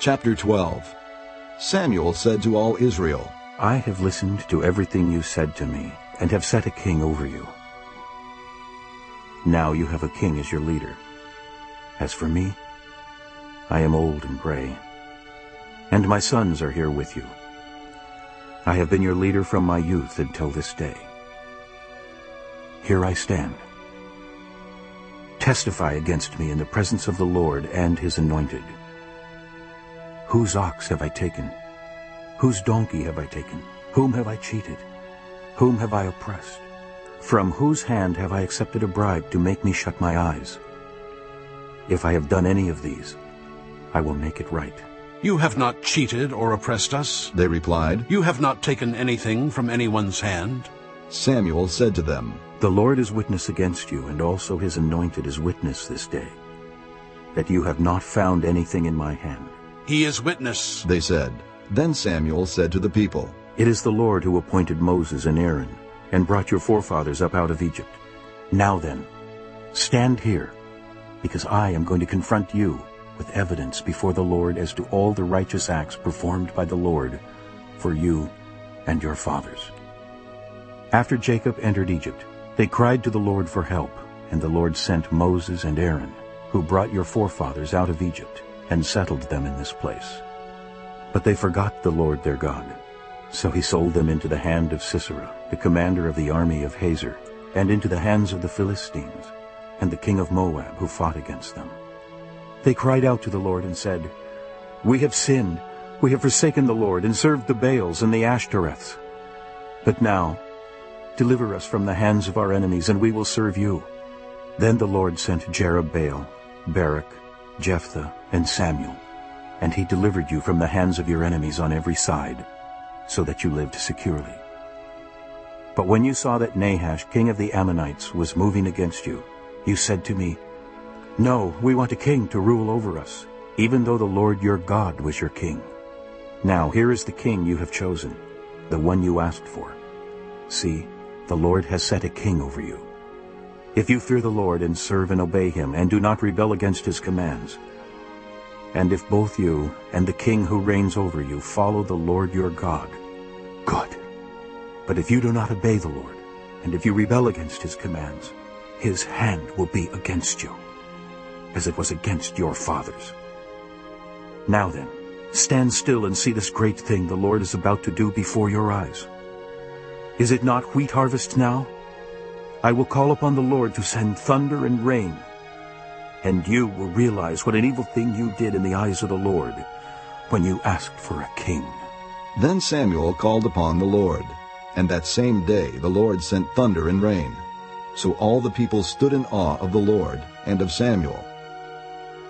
Chapter 12 Samuel said to all Israel, I have listened to everything you said to me, and have set a king over you. Now you have a king as your leader. As for me, I am old and gray, and my sons are here with you. I have been your leader from my youth until this day. Here I stand. Testify against me in the presence of the Lord and his anointed. Whose ox have I taken? Whose donkey have I taken? Whom have I cheated? Whom have I oppressed? From whose hand have I accepted a bribe to make me shut my eyes? If I have done any of these, I will make it right. You have not cheated or oppressed us. They replied. You have not taken anything from anyone's hand. Samuel said to them, The Lord is witness against you, and also his anointed is witness this day, that you have not found anything in my hand. He is witness. They said. Then Samuel said to the people, It is the Lord who appointed Moses and Aaron, and brought your forefathers up out of Egypt. Now then, stand here, because I am going to confront you with evidence before the Lord as to all the righteous acts performed by the Lord for you and your fathers. After Jacob entered Egypt, they cried to the Lord for help, and the Lord sent Moses and Aaron, who brought your forefathers out of Egypt, and settled them in this place. But they forgot the Lord their God. So he sold them into the hand of Sisera, the commander of the army of Hazor, and into the hands of the Philistines, and the king of Moab, who fought against them. They cried out to the Lord and said, We have sinned. We have forsaken the Lord and served the Baals and the Ashtoreths. But now Deliver us from the hands of our enemies, and we will serve you. Then the Lord sent Jerubbaal, Barak, Jephthah, and Samuel, and he delivered you from the hands of your enemies on every side, so that you lived securely. But when you saw that Nahash, king of the Ammonites, was moving against you, you said to me, No, we want a king to rule over us, even though the Lord your God was your king. Now here is the king you have chosen, the one you asked for. See, the Lord has set a king over you. If you fear the Lord and serve and obey him, and do not rebel against his commands, and if both you and the king who reigns over you follow the Lord your God, good. But if you do not obey the Lord, and if you rebel against his commands, his hand will be against you, as it was against your fathers. Now then, stand still and see this great thing the Lord is about to do before your eyes. Is it not wheat harvest now? I will call upon the Lord to send thunder and rain, and you will realize what an evil thing you did in the eyes of the Lord when you asked for a king. Then Samuel called upon the Lord, and that same day the Lord sent thunder and rain. So all the people stood in awe of the Lord and of Samuel.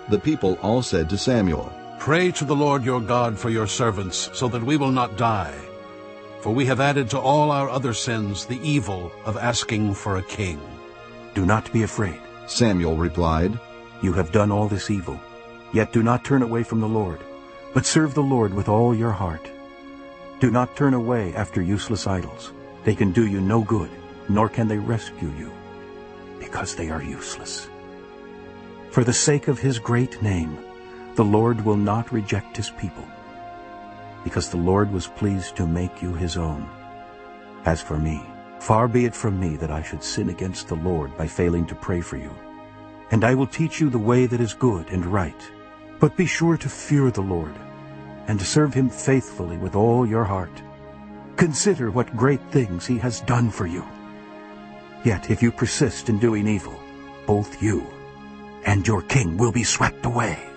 The people all said to Samuel, Pray to the Lord your God for your servants, so that we will not die. For we have added to all our other sins the evil of asking for a king. Do not be afraid. Samuel replied, You have done all this evil. Yet do not turn away from the Lord, but serve the Lord with all your heart. Do not turn away after useless idols. They can do you no good, nor can they rescue you, because they are useless. For the sake of his great name, the Lord will not reject his people because the Lord was pleased to make you his own. As for me, far be it from me that I should sin against the Lord by failing to pray for you. And I will teach you the way that is good and right. But be sure to fear the Lord, and to serve him faithfully with all your heart. Consider what great things he has done for you. Yet if you persist in doing evil, both you and your king will be swept away.